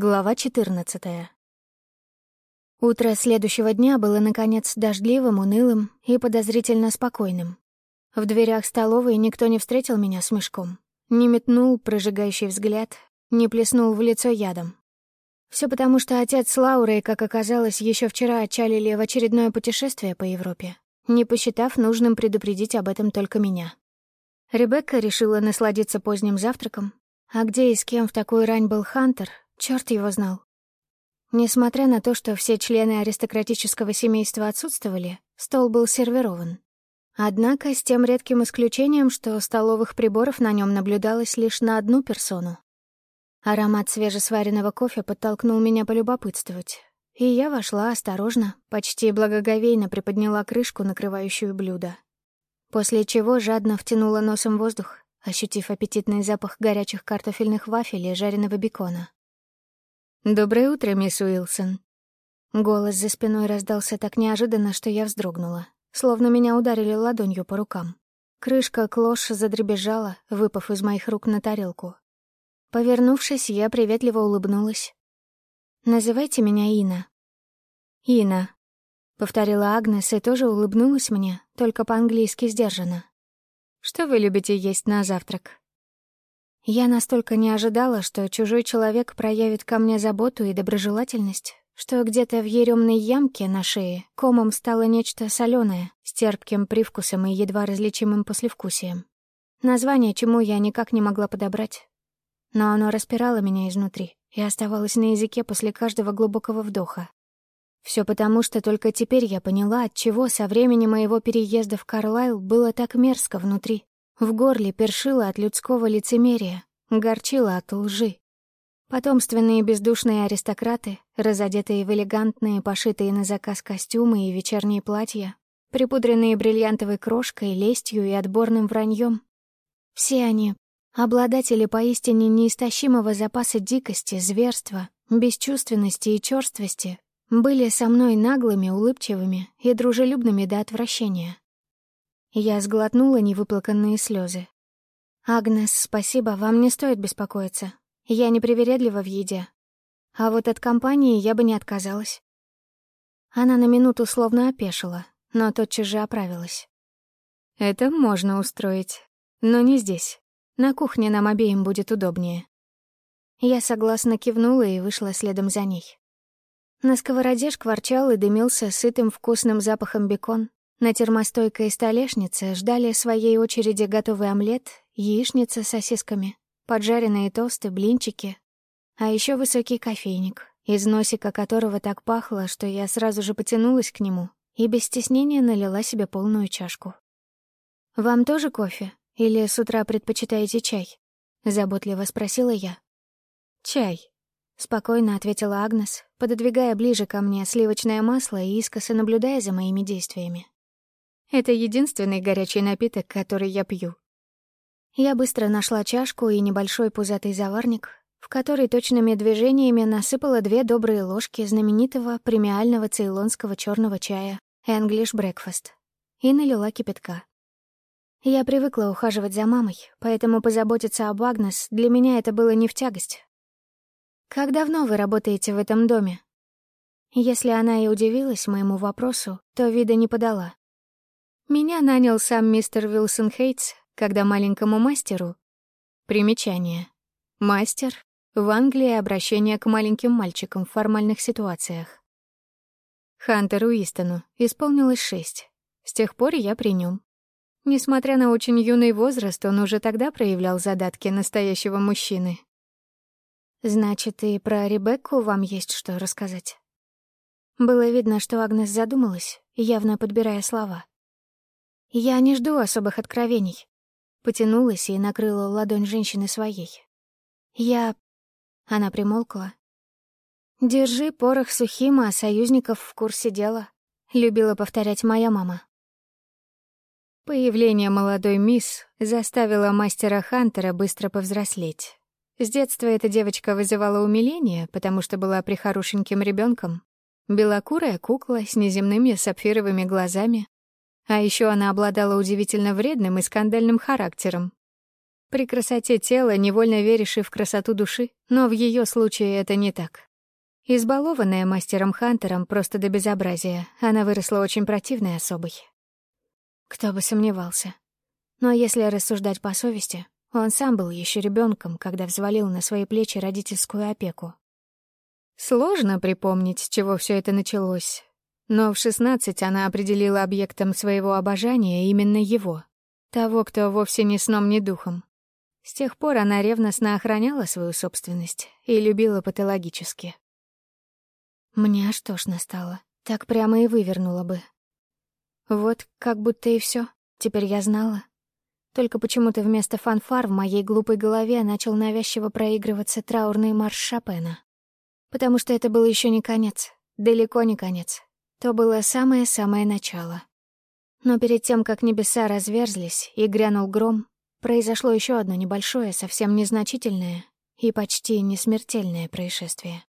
Глава 14. Утро следующего дня было, наконец, дождливым, унылым и подозрительно спокойным. В дверях столовой никто не встретил меня с мешком, не метнул прожигающий взгляд, не плеснул в лицо ядом. Все потому, что отец с Лаурой, как оказалось, еще вчера отчалили в очередное путешествие по Европе, не посчитав нужным предупредить об этом только меня. Ребекка решила насладиться поздним завтраком, а где и с кем в такую рань был Хантер, Черт его знал. Несмотря на то, что все члены аристократического семейства отсутствовали, стол был сервирован. Однако с тем редким исключением, что столовых приборов на нем наблюдалось лишь на одну персону. Аромат свежесваренного кофе подтолкнул меня полюбопытствовать, и я вошла осторожно, почти благоговейно приподняла крышку, накрывающую блюдо. После чего жадно втянула носом воздух, ощутив аппетитный запах горячих картофельных вафель и жареного бекона. «Доброе утро, мисс Уилсон». Голос за спиной раздался так неожиданно, что я вздрогнула, словно меня ударили ладонью по рукам. Крышка клош задребезжала, выпав из моих рук на тарелку. Повернувшись, я приветливо улыбнулась. «Называйте меня Ина». «Ина», — повторила Агнес и тоже улыбнулась мне, только по-английски сдержанно. «Что вы любите есть на завтрак?» Я настолько не ожидала, что чужой человек проявит ко мне заботу и доброжелательность, что где-то в еремной ямке на шее комом стало нечто соленое, с терпким привкусом и едва различимым послевкусием. Название чему я никак не могла подобрать. Но оно распирало меня изнутри и оставалось на языке после каждого глубокого вдоха. Все потому, что только теперь я поняла, от чего со времени моего переезда в Карлайл было так мерзко внутри. В горле першило от людского лицемерия, горчило от лжи. Потомственные бездушные аристократы, разодетые в элегантные, пошитые на заказ костюмы и вечерние платья, припудренные бриллиантовой крошкой, лестью и отборным враньем. Все они — обладатели поистине неистощимого запаса дикости, зверства, бесчувственности и черствости, были со мной наглыми, улыбчивыми и дружелюбными до отвращения. Я сглотнула невыплаканные слезы. «Агнес, спасибо, вам не стоит беспокоиться. Я не привередлива в еде. А вот от компании я бы не отказалась». Она на минуту словно опешила, но тотчас же оправилась. «Это можно устроить, но не здесь. На кухне нам обеим будет удобнее». Я согласно кивнула и вышла следом за ней. На сковороде шкварчал и дымился сытым вкусным запахом бекон, на термостойкой столешнице ждали своей очереди готовый омлет, яичница с сосисками, поджаренные тосты, блинчики, а еще высокий кофейник, из носика которого так пахло, что я сразу же потянулась к нему и без стеснения налила себе полную чашку. «Вам тоже кофе? Или с утра предпочитаете чай?» — заботливо спросила я. «Чай», — спокойно ответила Агнес, пододвигая ближе ко мне сливочное масло и искоса наблюдая за моими действиями. Это единственный горячий напиток, который я пью. Я быстро нашла чашку и небольшой пузатый заварник, в который точными движениями насыпала две добрые ложки знаменитого премиального цейлонского черного чая English Breakfast и налила кипятка. Я привыкла ухаживать за мамой, поэтому позаботиться об Агнес для меня это было не в тягость. «Как давно вы работаете в этом доме?» Если она и удивилась моему вопросу, то вида не подала. Меня нанял сам мистер Вилсон Хейтс, когда маленькому мастеру... Примечание. Мастер — в Англии обращение к маленьким мальчикам в формальных ситуациях. Хантеру Истону исполнилось шесть. С тех пор я при нем. Несмотря на очень юный возраст, он уже тогда проявлял задатки настоящего мужчины. Значит, и про Ребекку вам есть что рассказать? Было видно, что Агнес задумалась, явно подбирая слова. «Я не жду особых откровений». Потянулась и накрыла ладонь женщины своей. «Я...» Она примолкла. «Держи порох сухим, а союзников в курсе дела», — любила повторять моя мама. Появление молодой мисс заставило мастера Хантера быстро повзрослеть. С детства эта девочка вызывала умиление, потому что была прихорошеньким ребенком. Белокурая кукла с неземными сапфировыми глазами, а еще она обладала удивительно вредным и скандальным характером. При красоте тела невольно веришь и в красоту души, но в ее случае это не так. Избалованная мастером Хантером просто до безобразия, она выросла очень противной особой. Кто бы сомневался. Но если рассуждать по совести, он сам был еще ребенком, когда взвалил на свои плечи родительскую опеку. Сложно припомнить, с чего все это началось, но в шестнадцать она определила объектом своего обожания именно его, того, кто вовсе ни сном, ни духом. С тех пор она ревностно охраняла свою собственность и любила патологически. Мне аж тошно стало, так прямо и вывернула бы. Вот как будто и все. теперь я знала. Только почему-то вместо фанфар в моей глупой голове начал навязчиво проигрываться траурный марш Шопена. Потому что это был еще не конец, далеко не конец. То было самое-самое начало. Но перед тем, как небеса разверзлись и грянул гром, произошло еще одно небольшое, совсем незначительное и почти несмертельное происшествие.